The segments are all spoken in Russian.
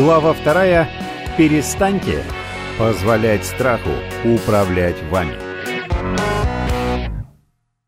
Глава вторая. Перестаньте позволять страху управлять вами.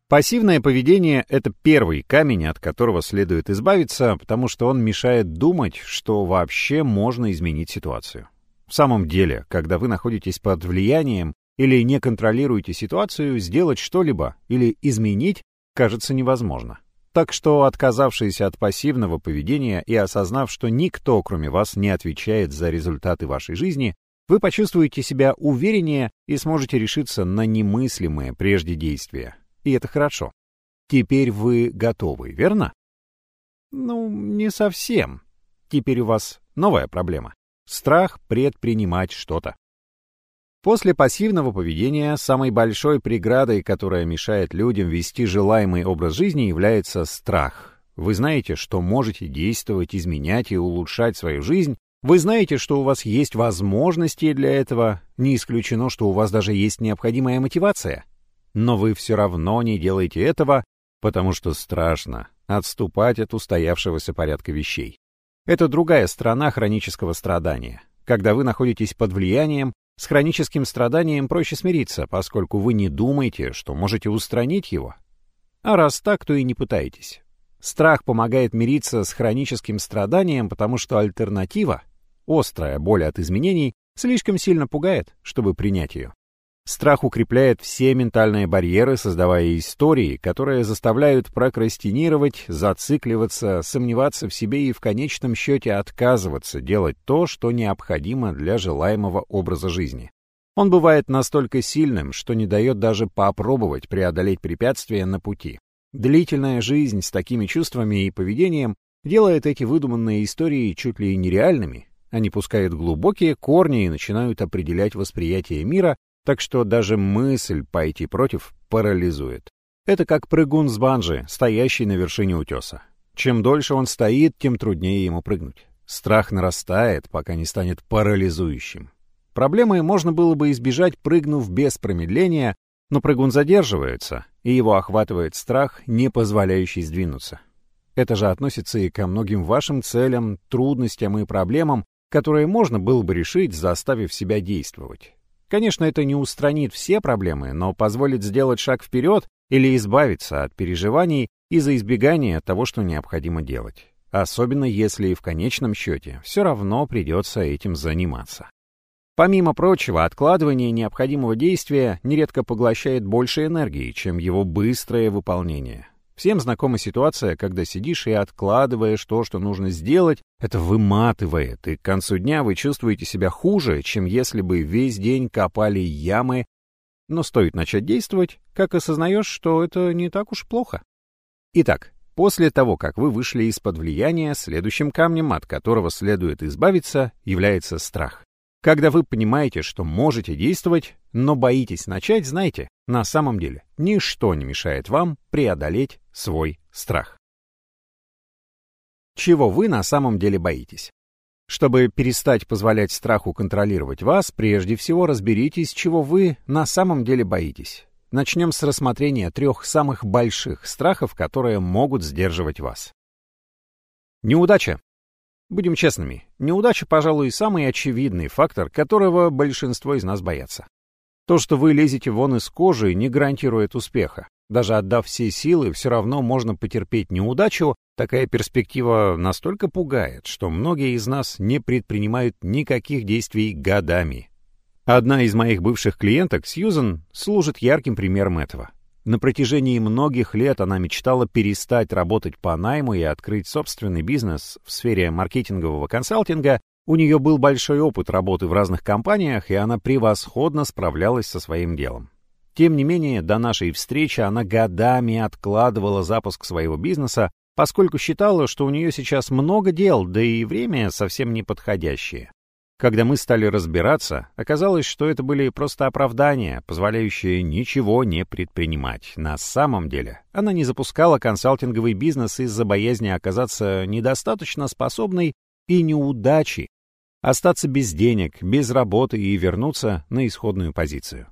Пассивное поведение — это первый камень, от которого следует избавиться, потому что он мешает думать, что вообще можно изменить ситуацию. В самом деле, когда вы находитесь под влиянием или не контролируете ситуацию, сделать что-либо или изменить кажется невозможно. Так что, отказавшись от пассивного поведения и осознав, что никто, кроме вас, не отвечает за результаты вашей жизни, вы почувствуете себя увереннее и сможете решиться на немыслимые прежде действия. И это хорошо. Теперь вы готовы, верно? Ну, не совсем. Теперь у вас новая проблема. Страх предпринимать что-то. После пассивного поведения самой большой преградой, которая мешает людям вести желаемый образ жизни, является страх. Вы знаете, что можете действовать, изменять и улучшать свою жизнь. Вы знаете, что у вас есть возможности для этого. Не исключено, что у вас даже есть необходимая мотивация. Но вы все равно не делаете этого, потому что страшно отступать от устоявшегося порядка вещей. Это другая сторона хронического страдания. Когда вы находитесь под влиянием, с хроническим страданием проще смириться, поскольку вы не думаете, что можете устранить его. А раз так, то и не пытаетесь. Страх помогает мириться с хроническим страданием, потому что альтернатива, острая боль от изменений, слишком сильно пугает, чтобы принять ее. Страх укрепляет все ментальные барьеры, создавая истории, которые заставляют прокрастинировать, зацикливаться, сомневаться в себе и в конечном счете отказываться делать то, что необходимо для желаемого образа жизни. Он бывает настолько сильным, что не дает даже попробовать преодолеть препятствия на пути. Длительная жизнь с такими чувствами и поведением делает эти выдуманные истории чуть ли нереальными. Они пускают глубокие корни и начинают определять восприятие мира так что даже мысль пойти против парализует. Это как прыгун с банджи, стоящий на вершине утеса. Чем дольше он стоит, тем труднее ему прыгнуть. Страх нарастает, пока не станет парализующим. Проблемы можно было бы избежать, прыгнув без промедления, но прыгун задерживается, и его охватывает страх, не позволяющий сдвинуться. Это же относится и ко многим вашим целям, трудностям и проблемам, которые можно было бы решить, заставив себя действовать. Конечно, это не устранит все проблемы, но позволит сделать шаг вперед или избавиться от переживаний из-за избегания того, что необходимо делать. Особенно если и в конечном счете все равно придется этим заниматься. Помимо прочего, откладывание необходимого действия нередко поглощает больше энергии, чем его быстрое выполнение. Всем знакома ситуация, когда сидишь и откладываешь то, что нужно сделать, это выматывает, и к концу дня вы чувствуете себя хуже, чем если бы весь день копали ямы. Но стоит начать действовать, как осознаешь, что это не так уж плохо. Итак, после того, как вы вышли из-под влияния, следующим камнем, от которого следует избавиться, является страх. Когда вы понимаете, что можете действовать, но боитесь начать, знайте, на самом деле ничто не мешает вам преодолеть свой страх. Чего вы на самом деле боитесь? Чтобы перестать позволять страху контролировать вас, прежде всего разберитесь, чего вы на самом деле боитесь. Начнем с рассмотрения трех самых больших страхов, которые могут сдерживать вас. Неудача Будем честными, неудача, пожалуй, самый очевидный фактор, которого большинство из нас боятся. То, что вы лезете вон из кожи, не гарантирует успеха. Даже отдав все силы, все равно можно потерпеть неудачу. Такая перспектива настолько пугает, что многие из нас не предпринимают никаких действий годами. Одна из моих бывших клиенток, Сьюзен, служит ярким примером этого. На протяжении многих лет она мечтала перестать работать по найму и открыть собственный бизнес в сфере маркетингового консалтинга. У нее был большой опыт работы в разных компаниях, и она превосходно справлялась со своим делом. Тем не менее, до нашей встречи она годами откладывала запуск своего бизнеса, поскольку считала, что у нее сейчас много дел, да и время совсем неподходящее. Когда мы стали разбираться, оказалось, что это были просто оправдания, позволяющие ничего не предпринимать. На самом деле, она не запускала консалтинговый бизнес из-за боязни оказаться недостаточно способной и неудачи, остаться без денег, без работы и вернуться на исходную позицию.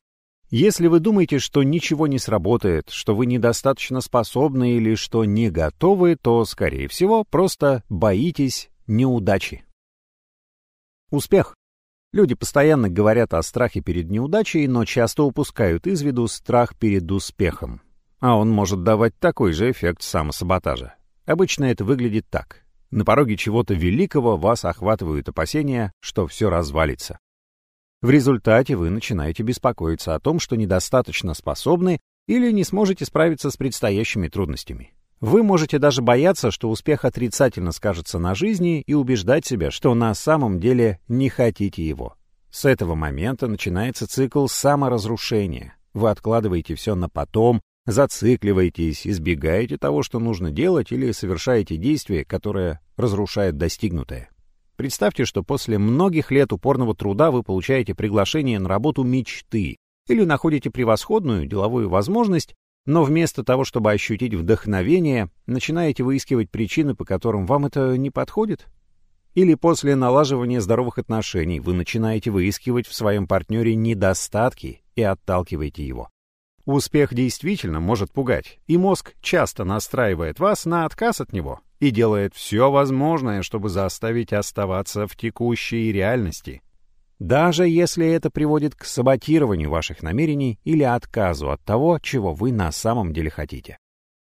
Если вы думаете, что ничего не сработает, что вы недостаточно способны или что не готовы, то, скорее всего, просто боитесь неудачи. Успех. Люди постоянно говорят о страхе перед неудачей, но часто упускают из виду страх перед успехом. А он может давать такой же эффект самосаботажа. Обычно это выглядит так. На пороге чего-то великого вас охватывают опасения, что все развалится. В результате вы начинаете беспокоиться о том, что недостаточно способны или не сможете справиться с предстоящими трудностями. Вы можете даже бояться, что успех отрицательно скажется на жизни и убеждать себя, что на самом деле не хотите его. С этого момента начинается цикл саморазрушения. Вы откладываете все на потом, зацикливаетесь, избегаете того, что нужно делать, или совершаете действие, которое разрушает достигнутое. Представьте, что после многих лет упорного труда вы получаете приглашение на работу мечты или находите превосходную деловую возможность, но вместо того, чтобы ощутить вдохновение, начинаете выискивать причины, по которым вам это не подходит? Или после налаживания здоровых отношений вы начинаете выискивать в своем партнере недостатки и отталкиваете его? Успех действительно может пугать, и мозг часто настраивает вас на отказ от него и делает все возможное, чтобы заставить оставаться в текущей реальности. Даже если это приводит к саботированию ваших намерений или отказу от того, чего вы на самом деле хотите.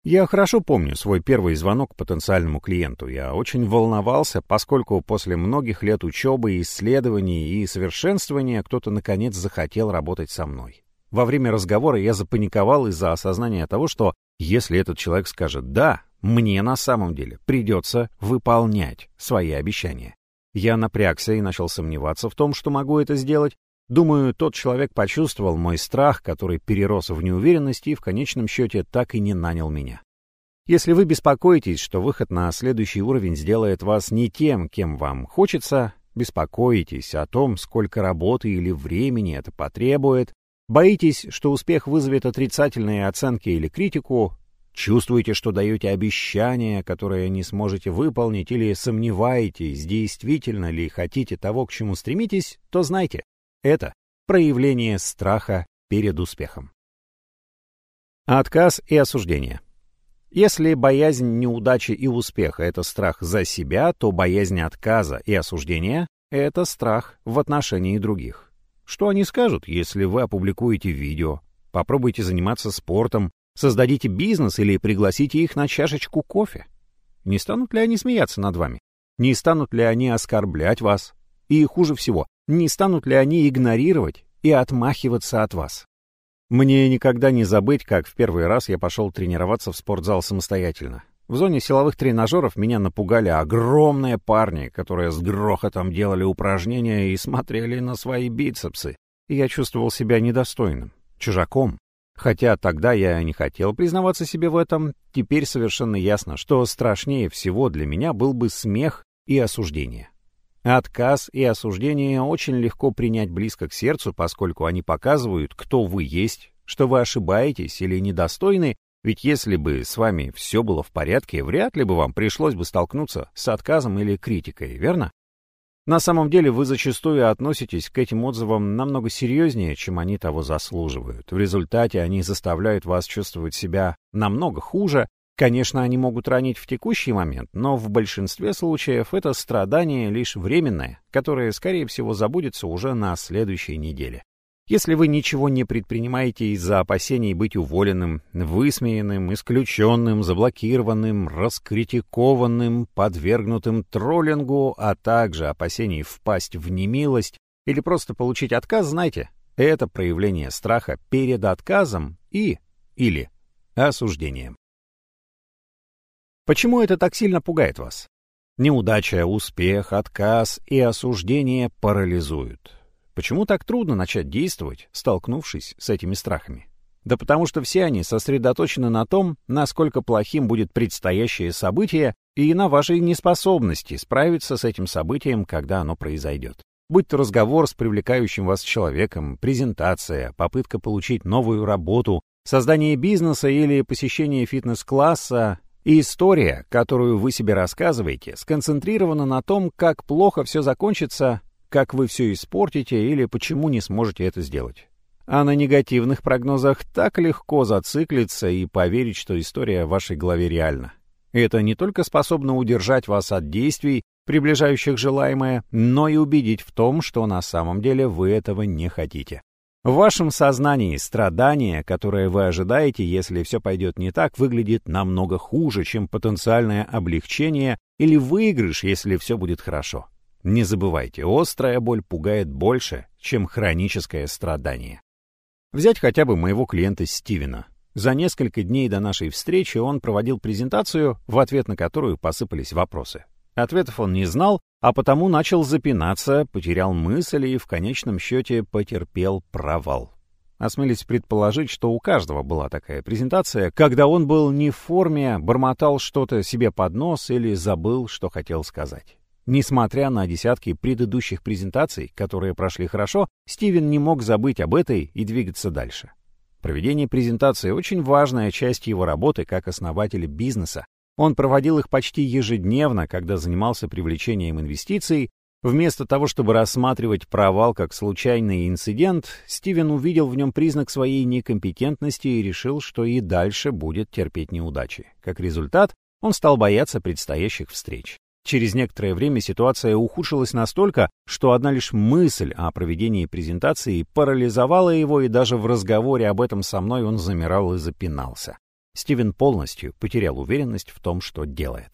Я хорошо помню свой первый звонок потенциальному клиенту. Я очень волновался, поскольку после многих лет учебы, исследований и совершенствования кто-то наконец захотел работать со мной. Во время разговора я запаниковал из-за осознания того, что если этот человек скажет «да», мне на самом деле придется выполнять свои обещания. Я напрягся и начал сомневаться в том, что могу это сделать. Думаю, тот человек почувствовал мой страх, который перерос в неуверенность и в конечном счете так и не нанял меня. Если вы беспокоитесь, что выход на следующий уровень сделает вас не тем, кем вам хочется, беспокоитесь о том, сколько работы или времени это потребует, боитесь, что успех вызовет отрицательные оценки или критику, Чувствуете, что даете обещание, которое не сможете выполнить, или сомневаетесь, действительно ли хотите того, к чему стремитесь, то знайте, это проявление страха перед успехом. Отказ и осуждение. Если боязнь неудачи и успеха — это страх за себя, то боязнь отказа и осуждения — это страх в отношении других. Что они скажут, если вы опубликуете видео, попробуйте заниматься спортом, Создадите бизнес или пригласите их на чашечку кофе. Не станут ли они смеяться над вами? Не станут ли они оскорблять вас? И хуже всего, не станут ли они игнорировать и отмахиваться от вас? Мне никогда не забыть, как в первый раз я пошел тренироваться в спортзал самостоятельно. В зоне силовых тренажеров меня напугали огромные парни, которые с грохотом делали упражнения и смотрели на свои бицепсы. И я чувствовал себя недостойным, чужаком, Хотя тогда я не хотел признаваться себе в этом, теперь совершенно ясно, что страшнее всего для меня был бы смех и осуждение. Отказ и осуждение очень легко принять близко к сердцу, поскольку они показывают, кто вы есть, что вы ошибаетесь или недостойны, ведь если бы с вами все было в порядке, вряд ли бы вам пришлось бы столкнуться с отказом или критикой, верно? На самом деле вы зачастую относитесь к этим отзывам намного серьезнее, чем они того заслуживают. В результате они заставляют вас чувствовать себя намного хуже. Конечно, они могут ранить в текущий момент, но в большинстве случаев это страдание лишь временное, которое, скорее всего, забудется уже на следующей неделе. Если вы ничего не предпринимаете из-за опасений быть уволенным, высмеянным, исключенным, заблокированным, раскритикованным, подвергнутым троллингу, а также опасений впасть в немилость или просто получить отказ, знайте, это проявление страха перед отказом и или осуждением. Почему это так сильно пугает вас? Неудача, успех, отказ и осуждение парализуют. Почему так трудно начать действовать, столкнувшись с этими страхами? Да потому что все они сосредоточены на том, насколько плохим будет предстоящее событие и на вашей неспособности справиться с этим событием, когда оно произойдет. Будь то разговор с привлекающим вас человеком, презентация, попытка получить новую работу, создание бизнеса или посещение фитнес-класса, и история, которую вы себе рассказываете, сконцентрирована на том, как плохо все закончится как вы все испортите или почему не сможете это сделать. А на негативных прогнозах так легко зациклиться и поверить, что история в вашей голове реальна. Это не только способно удержать вас от действий, приближающих желаемое, но и убедить в том, что на самом деле вы этого не хотите. В вашем сознании страдание, которое вы ожидаете, если все пойдет не так, выглядит намного хуже, чем потенциальное облегчение или выигрыш, если все будет хорошо. Не забывайте, острая боль пугает больше, чем хроническое страдание. Взять хотя бы моего клиента Стивена. За несколько дней до нашей встречи он проводил презентацию, в ответ на которую посыпались вопросы. Ответов он не знал, а потому начал запинаться, потерял мысли и в конечном счете потерпел провал. Осмелись предположить, что у каждого была такая презентация, когда он был не в форме, бормотал что-то себе под нос или забыл, что хотел сказать. Несмотря на десятки предыдущих презентаций, которые прошли хорошо, Стивен не мог забыть об этой и двигаться дальше. Проведение презентации — очень важная часть его работы как основателя бизнеса, он проводил их почти ежедневно, когда занимался привлечением инвестиций. Вместо того, чтобы рассматривать провал как случайный инцидент, Стивен увидел в нем признак своей некомпетентности и решил, что и дальше будет терпеть неудачи. Как результат, он стал бояться предстоящих встреч. Через некоторое время ситуация ухудшилась настолько, что одна лишь мысль о проведении презентации парализовала его, и даже в разговоре об этом со мной он замирал и запинался. Стивен полностью потерял уверенность в том, что делает.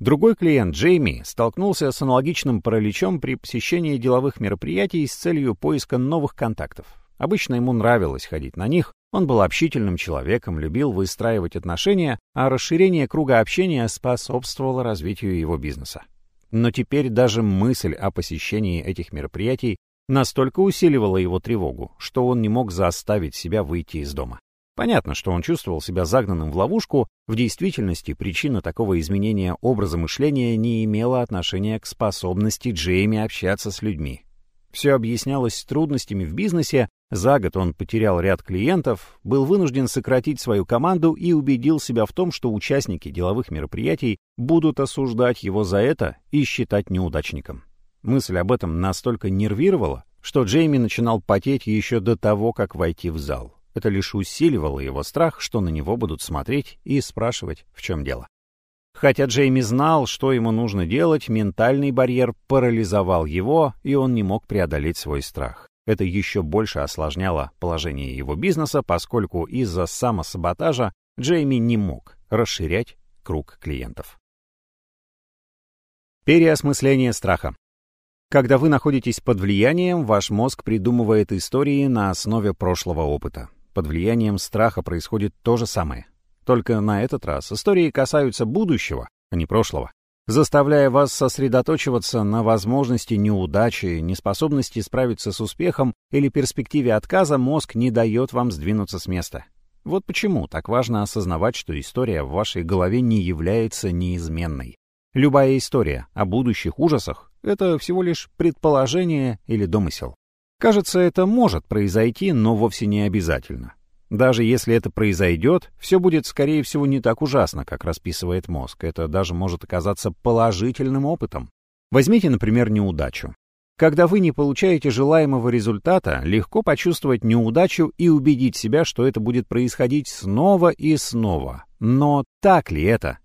Другой клиент, Джейми, столкнулся с аналогичным параличом при посещении деловых мероприятий с целью поиска новых контактов. Обычно ему нравилось ходить на них, он был общительным человеком, любил выстраивать отношения, а расширение круга общения способствовало развитию его бизнеса. Но теперь даже мысль о посещении этих мероприятий настолько усиливала его тревогу, что он не мог заставить себя выйти из дома. Понятно, что он чувствовал себя загнанным в ловушку, в действительности причина такого изменения образа мышления не имела отношения к способности Джейми общаться с людьми. Все объяснялось трудностями в бизнесе, за год он потерял ряд клиентов, был вынужден сократить свою команду и убедил себя в том, что участники деловых мероприятий будут осуждать его за это и считать неудачником. Мысль об этом настолько нервировала, что Джейми начинал потеть еще до того, как войти в зал. Это лишь усиливало его страх, что на него будут смотреть и спрашивать, в чем дело. Хотя Джейми знал, что ему нужно делать, ментальный барьер парализовал его, и он не мог преодолеть свой страх. Это еще больше осложняло положение его бизнеса, поскольку из-за самосаботажа Джейми не мог расширять круг клиентов. Переосмысление страха. Когда вы находитесь под влиянием, ваш мозг придумывает истории на основе прошлого опыта. Под влиянием страха происходит то же самое. Только на этот раз истории касаются будущего, а не прошлого, заставляя вас сосредоточиваться на возможности неудачи, неспособности справиться с успехом или перспективе отказа, мозг не дает вам сдвинуться с места. Вот почему так важно осознавать, что история в вашей голове не является неизменной. Любая история о будущих ужасах — это всего лишь предположение или домысел. Кажется, это может произойти, но вовсе не обязательно. Даже если это произойдет, все будет, скорее всего, не так ужасно, как расписывает мозг. Это даже может оказаться положительным опытом. Возьмите, например, неудачу. Когда вы не получаете желаемого результата, легко почувствовать неудачу и убедить себя, что это будет происходить снова и снова. Но так ли это?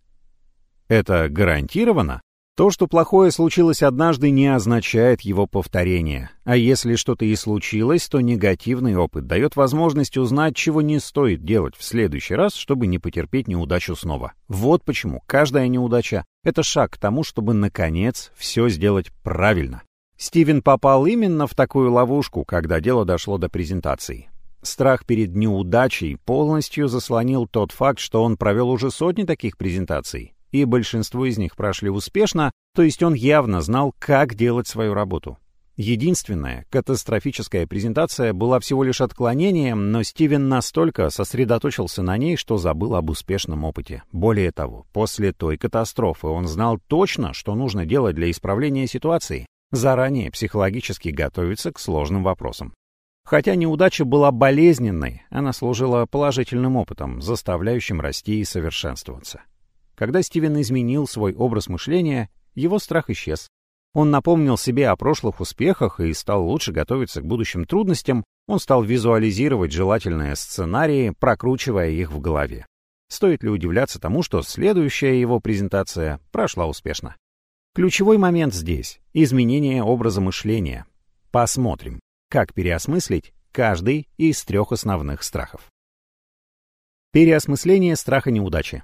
Это гарантированно? То, что плохое случилось однажды, не означает его повторение. А если что-то и случилось, то негативный опыт дает возможность узнать, чего не стоит делать в следующий раз, чтобы не потерпеть неудачу снова. Вот почему каждая неудача — это шаг к тому, чтобы, наконец, все сделать правильно. Стивен попал именно в такую ловушку, когда дело дошло до презентации. Страх перед неудачей полностью заслонил тот факт, что он провел уже сотни таких презентаций и большинство из них прошли успешно, то есть он явно знал, как делать свою работу. Единственная катастрофическая презентация была всего лишь отклонением, но Стивен настолько сосредоточился на ней, что забыл об успешном опыте. Более того, после той катастрофы он знал точно, что нужно делать для исправления ситуации, заранее психологически готовиться к сложным вопросам. Хотя неудача была болезненной, она служила положительным опытом, заставляющим расти и совершенствоваться. Когда Стивен изменил свой образ мышления, его страх исчез. Он напомнил себе о прошлых успехах и стал лучше готовиться к будущим трудностям, он стал визуализировать желательные сценарии, прокручивая их в голове. Стоит ли удивляться тому, что следующая его презентация прошла успешно? Ключевой момент здесь — изменение образа мышления. Посмотрим, как переосмыслить каждый из трех основных страхов. Переосмысление страха неудачи.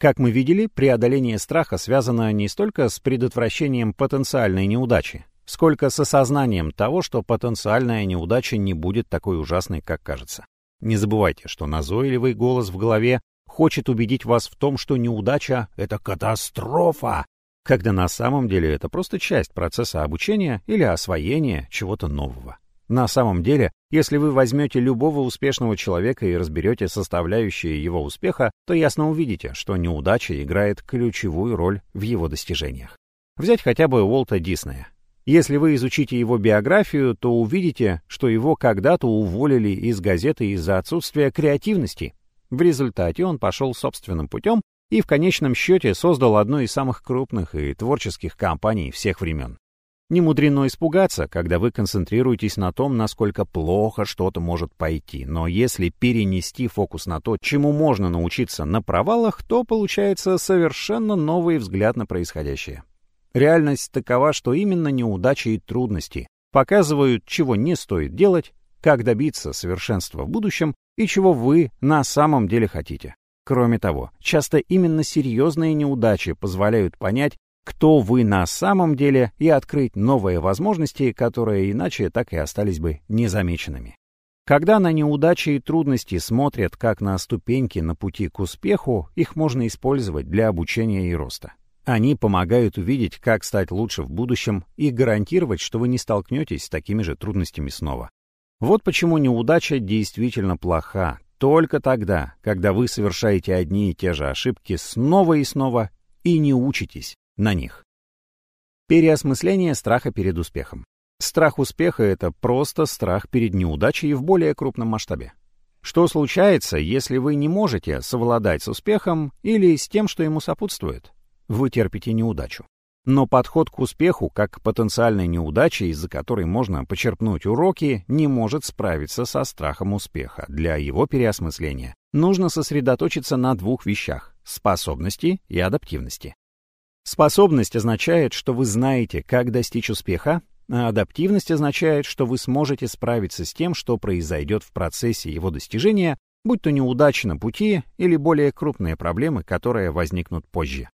Как мы видели, преодоление страха связано не столько с предотвращением потенциальной неудачи, сколько с осознанием того, что потенциальная неудача не будет такой ужасной, как кажется. Не забывайте, что назойливый голос в голове хочет убедить вас в том, что неудача — это катастрофа, когда на самом деле это просто часть процесса обучения или освоения чего-то нового. На самом деле, если вы возьмете любого успешного человека и разберете составляющие его успеха, то ясно увидите, что неудача играет ключевую роль в его достижениях. Взять хотя бы Уолта Диснея. Если вы изучите его биографию, то увидите, что его когда-то уволили из газеты из-за отсутствия креативности. В результате он пошел собственным путем и в конечном счете создал одну из самых крупных и творческих компаний всех времен. Не мудрено испугаться, когда вы концентрируетесь на том, насколько плохо что-то может пойти, но если перенести фокус на то, чему можно научиться на провалах, то получается совершенно новый взгляд на происходящее. Реальность такова, что именно неудачи и трудности показывают, чего не стоит делать, как добиться совершенства в будущем и чего вы на самом деле хотите. Кроме того, часто именно серьезные неудачи позволяют понять, кто вы на самом деле, и открыть новые возможности, которые иначе так и остались бы незамеченными. Когда на неудачи и трудности смотрят как на ступеньки на пути к успеху, их можно использовать для обучения и роста. Они помогают увидеть, как стать лучше в будущем и гарантировать, что вы не столкнетесь с такими же трудностями снова. Вот почему неудача действительно плоха. Только тогда, когда вы совершаете одни и те же ошибки снова и снова и не учитесь, на них. Переосмысление страха перед успехом. Страх успеха — это просто страх перед неудачей в более крупном масштабе. Что случается, если вы не можете совладать с успехом или с тем, что ему сопутствует? Вы терпите неудачу. Но подход к успеху, как к потенциальной неудаче, из-за которой можно почерпнуть уроки, не может справиться со страхом успеха. Для его переосмысления нужно сосредоточиться на двух вещах — способности и адаптивности. Способность означает, что вы знаете, как достичь успеха, а адаптивность означает, что вы сможете справиться с тем, что произойдет в процессе его достижения, будь то неудачи на пути или более крупные проблемы, которые возникнут позже.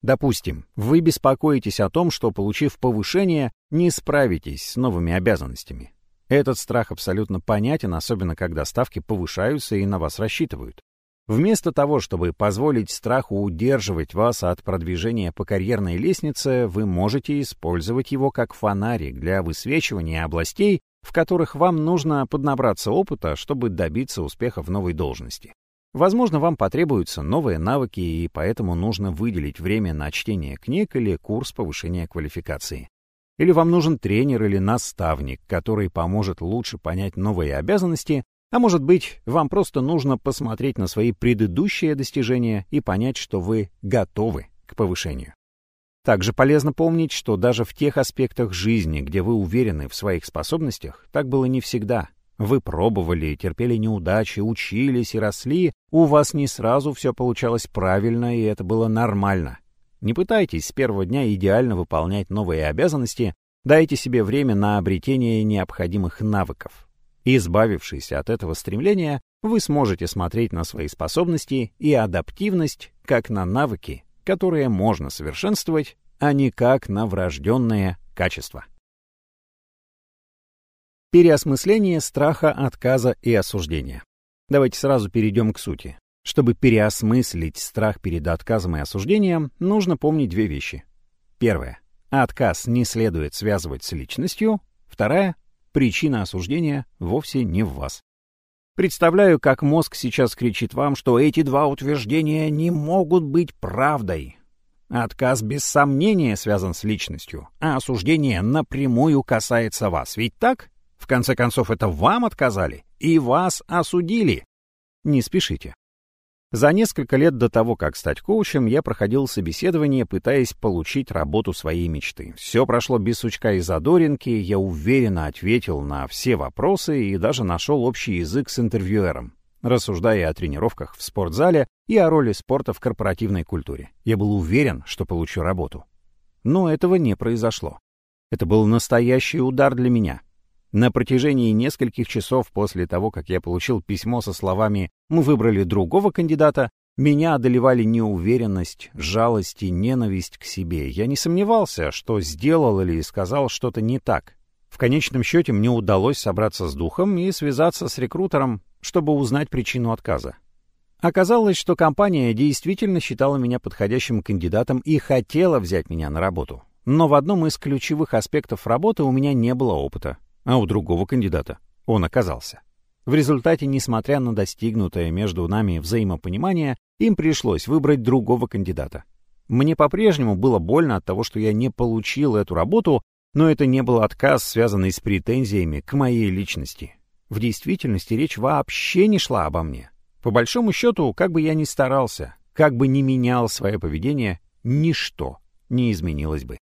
Допустим, вы беспокоитесь о том, что, получив повышение, не справитесь с новыми обязанностями. Этот страх абсолютно понятен, особенно когда ставки повышаются и на вас рассчитывают. Вместо того, чтобы позволить страху удерживать вас от продвижения по карьерной лестнице, вы можете использовать его как фонарик для высвечивания областей, в которых вам нужно поднабраться опыта, чтобы добиться успеха в новой должности. Возможно, вам потребуются новые навыки, и поэтому нужно выделить время на чтение книг или курс повышения квалификации. Или вам нужен тренер или наставник, который поможет лучше понять новые обязанности а может быть, вам просто нужно посмотреть на свои предыдущие достижения и понять, что вы готовы к повышению. Также полезно помнить, что даже в тех аспектах жизни, где вы уверены в своих способностях, так было не всегда. Вы пробовали, терпели неудачи, учились и росли, у вас не сразу все получалось правильно, и это было нормально. Не пытайтесь с первого дня идеально выполнять новые обязанности, дайте себе время на обретение необходимых навыков. Избавившись от этого стремления, вы сможете смотреть на свои способности и адаптивность как на навыки, которые можно совершенствовать, а не как на врожденные качества. Переосмысление страха, отказа и осуждения. Давайте сразу перейдем к сути. Чтобы переосмыслить страх перед отказом и осуждением, нужно помнить две вещи. Первое. Отказ не следует связывать с личностью. Вторая причина осуждения вовсе не в вас. Представляю, как мозг сейчас кричит вам, что эти два утверждения не могут быть правдой. Отказ без сомнения связан с личностью, а осуждение напрямую касается вас. Ведь так? В конце концов, это вам отказали и вас осудили. Не спешите. За несколько лет до того, как стать коучем, я проходил собеседование, пытаясь получить работу своей мечты. Все прошло без сучка и задоринки, я уверенно ответил на все вопросы и даже нашел общий язык с интервьюером, рассуждая о тренировках в спортзале и о роли спорта в корпоративной культуре. Я был уверен, что получу работу. Но этого не произошло. Это был настоящий удар для меня. На протяжении нескольких часов после того, как я получил письмо со словами «Мы выбрали другого кандидата», меня одолевали неуверенность, жалость и ненависть к себе. Я не сомневался, что сделал или сказал что-то не так. В конечном счете мне удалось собраться с духом и связаться с рекрутером, чтобы узнать причину отказа. Оказалось, что компания действительно считала меня подходящим кандидатом и хотела взять меня на работу. Но в одном из ключевых аспектов работы у меня не было опыта, а у другого кандидата он оказался. В результате, несмотря на достигнутое между нами взаимопонимание, им пришлось выбрать другого кандидата. Мне по-прежнему было больно от того, что я не получил эту работу, но это не был отказ, связанный с претензиями к моей личности. В действительности речь вообще не шла обо мне. По большому счету, как бы я ни старался, как бы ни менял свое поведение, ничто не изменилось бы.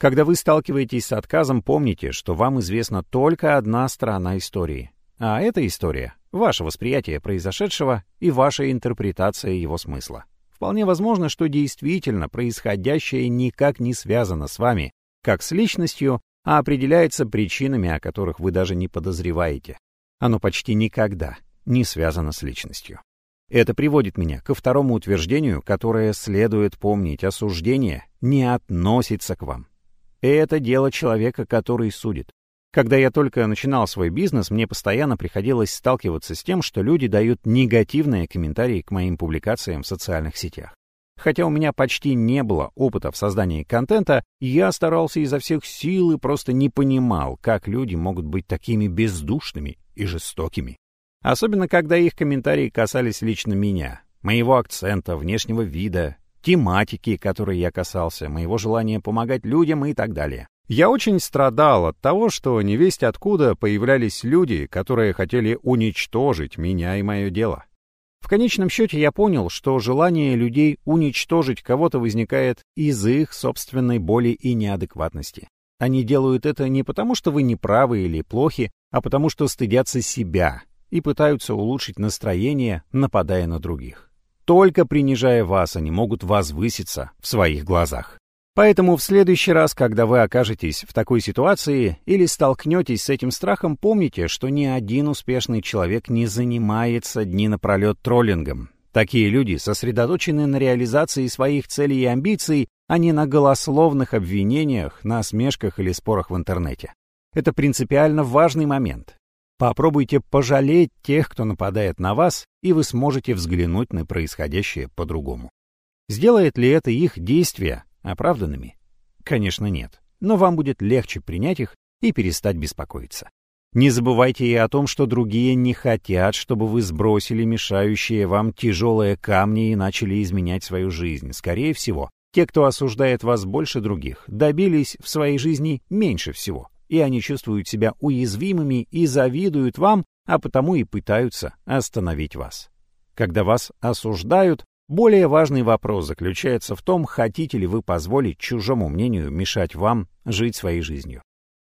Когда вы сталкиваетесь с отказом, помните, что вам известна только одна сторона истории. А эта история — ваше восприятие произошедшего и ваша интерпретация его смысла. Вполне возможно, что действительно происходящее никак не связано с вами, как с личностью, а определяется причинами, о которых вы даже не подозреваете. Оно почти никогда не связано с личностью. Это приводит меня ко второму утверждению, которое следует помнить. Осуждение не относится к вам. Это дело человека, который судит. Когда я только начинал свой бизнес, мне постоянно приходилось сталкиваться с тем, что люди дают негативные комментарии к моим публикациям в социальных сетях. Хотя у меня почти не было опыта в создании контента, я старался изо всех сил и просто не понимал, как люди могут быть такими бездушными и жестокими. Особенно, когда их комментарии касались лично меня, моего акцента, внешнего вида, тематики, которой я касался, моего желания помогать людям и так далее. Я очень страдал от того, что невесть откуда появлялись люди, которые хотели уничтожить меня и мое дело. В конечном счете я понял, что желание людей уничтожить кого-то возникает из их собственной боли и неадекватности. Они делают это не потому, что вы неправы или плохи, а потому что стыдятся себя, и пытаются улучшить настроение, нападая на других. Только принижая вас, они могут возвыситься в своих глазах. Поэтому в следующий раз, когда вы окажетесь в такой ситуации или столкнетесь с этим страхом, помните, что ни один успешный человек не занимается дни напролет троллингом. Такие люди сосредоточены на реализации своих целей и амбиций, а не на голословных обвинениях, насмешках или спорах в интернете. Это принципиально важный момент. Попробуйте пожалеть тех, кто нападает на вас, и вы сможете взглянуть на происходящее по-другому. Сделает ли это их действия оправданными? Конечно, нет. Но вам будет легче принять их и перестать беспокоиться. Не забывайте и о том, что другие не хотят, чтобы вы сбросили мешающие вам тяжелые камни и начали изменять свою жизнь. Скорее всего, те, кто осуждает вас больше других, добились в своей жизни меньше всего и они чувствуют себя уязвимыми и завидуют вам, а потому и пытаются остановить вас. Когда вас осуждают, более важный вопрос заключается в том, хотите ли вы позволить чужому мнению мешать вам жить своей жизнью.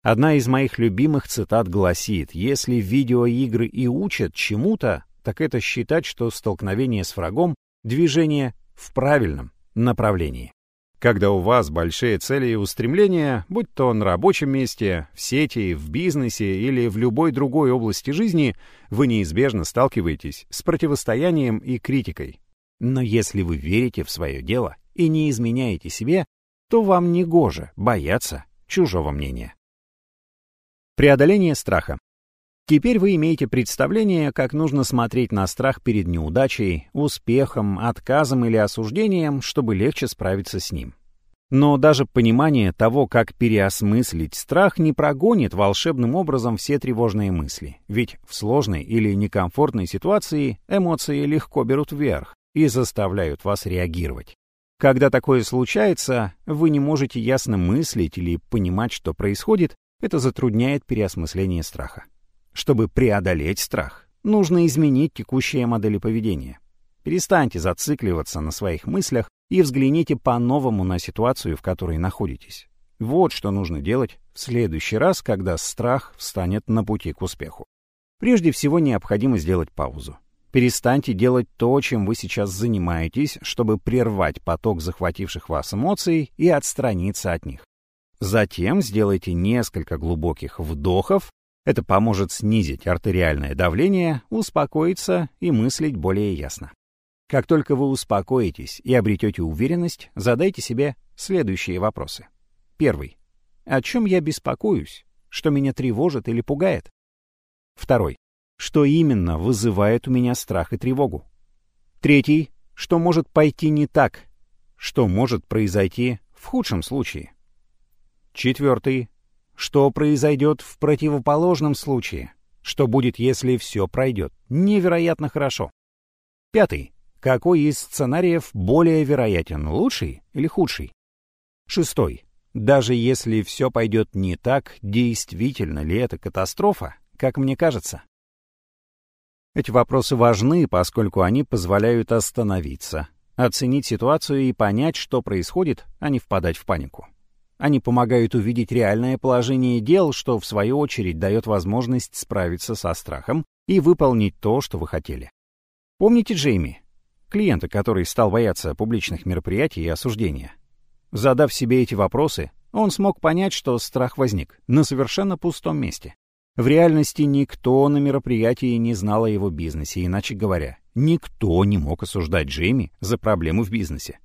Одна из моих любимых цитат гласит, если видеоигры и учат чему-то, так это считать, что столкновение с врагом — движение в правильном направлении. Когда у вас большие цели и устремления, будь то на рабочем месте, в сети, в бизнесе или в любой другой области жизни, вы неизбежно сталкиваетесь с противостоянием и критикой. Но если вы верите в свое дело и не изменяете себе, то вам не гоже бояться чужого мнения. Преодоление страха. Теперь вы имеете представление, как нужно смотреть на страх перед неудачей, успехом, отказом или осуждением, чтобы легче справиться с ним. Но даже понимание того, как переосмыслить страх, не прогонит волшебным образом все тревожные мысли. Ведь в сложной или некомфортной ситуации эмоции легко берут вверх и заставляют вас реагировать. Когда такое случается, вы не можете ясно мыслить или понимать, что происходит, это затрудняет переосмысление страха. Чтобы преодолеть страх, нужно изменить текущие модели поведения. Перестаньте зацикливаться на своих мыслях и взгляните по-новому на ситуацию, в которой находитесь. Вот что нужно делать в следующий раз, когда страх встанет на пути к успеху. Прежде всего необходимо сделать паузу. Перестаньте делать то, чем вы сейчас занимаетесь, чтобы прервать поток захвативших вас эмоций и отстраниться от них. Затем сделайте несколько глубоких вдохов. Это поможет снизить артериальное давление, успокоиться и мыслить более ясно. Как только вы успокоитесь и обретете уверенность, задайте себе следующие вопросы. Первый. О чем я беспокоюсь? Что меня тревожит или пугает? Второй. Что именно вызывает у меня страх и тревогу? Третий. Что может пойти не так? Что может произойти в худшем случае? Четвертый. Что произойдет в противоположном случае? Что будет, если все пройдет невероятно хорошо? Пятый. Какой из сценариев более вероятен, лучший или худший? Шестой. Даже если все пойдет не так, действительно ли это катастрофа, как мне кажется? Эти вопросы важны, поскольку они позволяют остановиться, оценить ситуацию и понять, что происходит, а не впадать в панику. Они помогают увидеть реальное положение дел, что в свою очередь дает возможность справиться со страхом и выполнить то, что вы хотели. Помните Джейми, клиента, который стал бояться публичных мероприятий и осуждения. Задав себе эти вопросы, он смог понять, что страх возник на совершенно пустом месте. В реальности никто на мероприятии не знал о его бизнесе, иначе говоря, никто не мог осуждать Джейми за проблемы в бизнесе.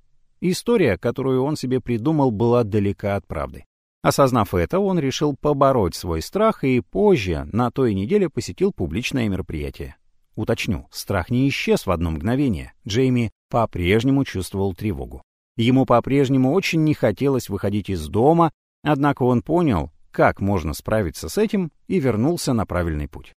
История, которую он себе придумал, была далека от правды. Осознав это, он решил побороть свой страх и позже, на той неделе, посетил публичное мероприятие. Уточню, страх не исчез в одно мгновение. Джейми по-прежнему чувствовал тревогу. Ему по-прежнему очень не хотелось выходить из дома, однако он понял, как можно справиться с этим, и вернулся на правильный путь.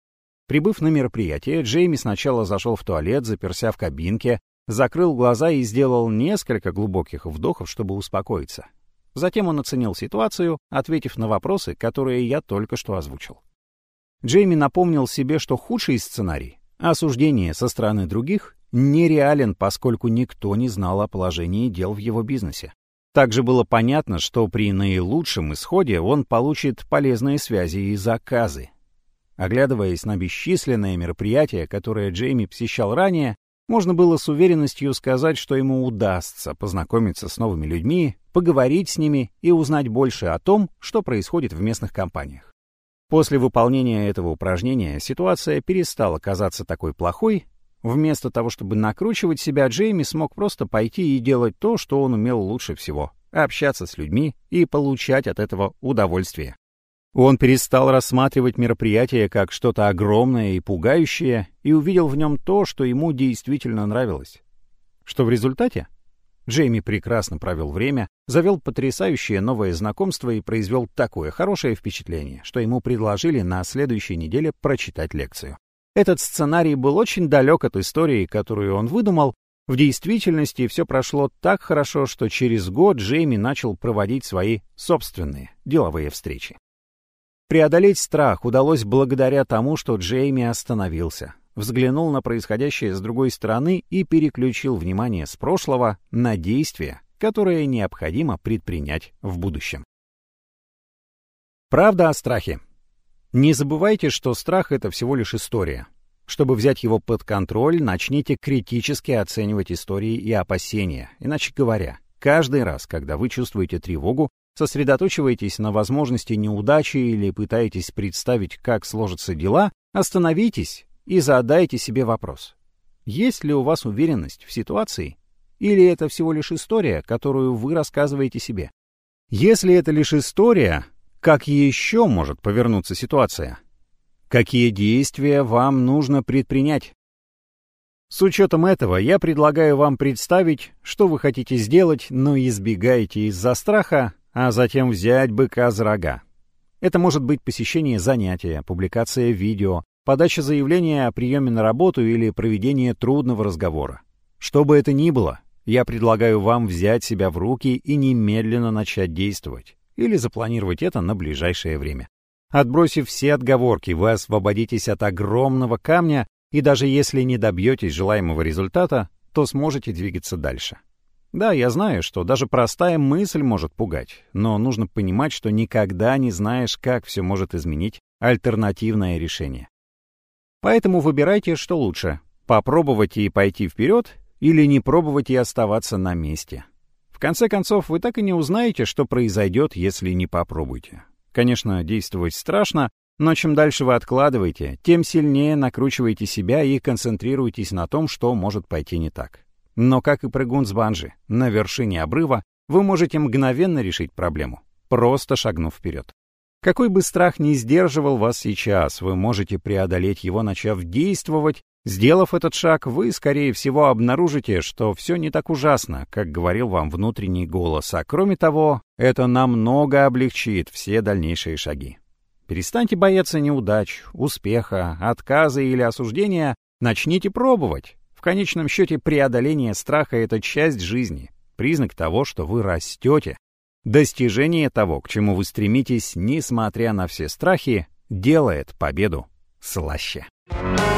Прибыв на мероприятие, Джейми сначала зашел в туалет, заперся в кабинке, закрыл глаза и сделал несколько глубоких вдохов, чтобы успокоиться. Затем он оценил ситуацию, ответив на вопросы, которые я только что озвучил. Джейми напомнил себе, что худший сценарий Осуждение со стороны других нереален, поскольку никто не знал о положении дел в его бизнесе. Также было понятно, что при наилучшем исходе он получит полезные связи и заказы. Оглядываясь на бесчисленные мероприятия, которые Джейми посещал ранее, можно было с уверенностью сказать, что ему удастся познакомиться с новыми людьми, поговорить с ними и узнать больше о том, что происходит в местных компаниях. После выполнения этого упражнения ситуация перестала казаться такой плохой. Вместо того, чтобы накручивать себя, Джейми смог просто пойти и делать то, что он умел лучше всего — общаться с людьми и получать от этого удовольствие. Он перестал рассматривать мероприятие как что-то огромное и пугающее и увидел в нем то, что ему действительно нравилось. Что в результате? Джейми прекрасно провел время, завел потрясающее новое знакомство и произвел такое хорошее впечатление, что ему предложили на следующей неделе прочитать лекцию. Этот сценарий был очень далек от истории, которую он выдумал. В действительности все прошло так хорошо, что через год Джейми начал проводить свои собственные деловые встречи. Преодолеть страх удалось благодаря тому, что Джейми остановился, взглянул на происходящее с другой стороны и переключил внимание с прошлого на действия, которые необходимо предпринять в будущем. Правда о страхе. Не забывайте, что страх — это всего лишь история. Чтобы взять его под контроль, начните критически оценивать истории и опасения. Иначе говоря, каждый раз, когда вы чувствуете тревогу, сосредоточиваетесь на возможности неудачи или пытаетесь представить, как сложатся дела, остановитесь и задайте себе вопрос. Есть ли у вас уверенность в ситуации, или это всего лишь история, которую вы рассказываете себе? Если это лишь история, как еще может повернуться ситуация? Какие действия вам нужно предпринять? С учетом этого я предлагаю вам представить, что вы хотите сделать, но избегаете из-за страха, а затем взять быка за рога. Это может быть посещение занятия, публикация видео, подача заявления о приеме на работу или проведение трудного разговора. Что бы это ни было, я предлагаю вам взять себя в руки и немедленно начать действовать или запланировать это на ближайшее время. Отбросив все отговорки, вы освободитесь от огромного камня, и даже если не добьетесь желаемого результата, то сможете двигаться дальше. Да, я знаю, что даже простая мысль может пугать, но нужно понимать, что никогда не знаешь, как все может изменить альтернативное решение. Поэтому выбирайте, что лучше Попробовать и пойти вперед или не пробовать и оставаться на месте. В конце концов, вы так и не узнаете, что произойдет, если не попробуете. Конечно, действовать страшно, но чем дальше вы откладываете, тем сильнее накручиваете себя и концентрируетесь на том, что может пойти не так. Но как и прыгун с банжи, на вершине обрыва вы можете мгновенно решить проблему, просто шагнув вперед. Какой бы страх ни сдерживал вас сейчас, вы можете преодолеть его, начав действовать. Сделав этот шаг, вы, скорее всего, обнаружите, что все не так ужасно, как говорил вам внутренний голос, а кроме того, это намного облегчит все дальнейшие шаги. Перестаньте бояться неудач, успеха, отказа или осуждения, начните пробовать. Конечном счете преодоление страха — это часть жизни, признак того, что вы растете, Достижение того, к чему вы стремитесь, несмотря на все страхи, делает победу слаще. Thank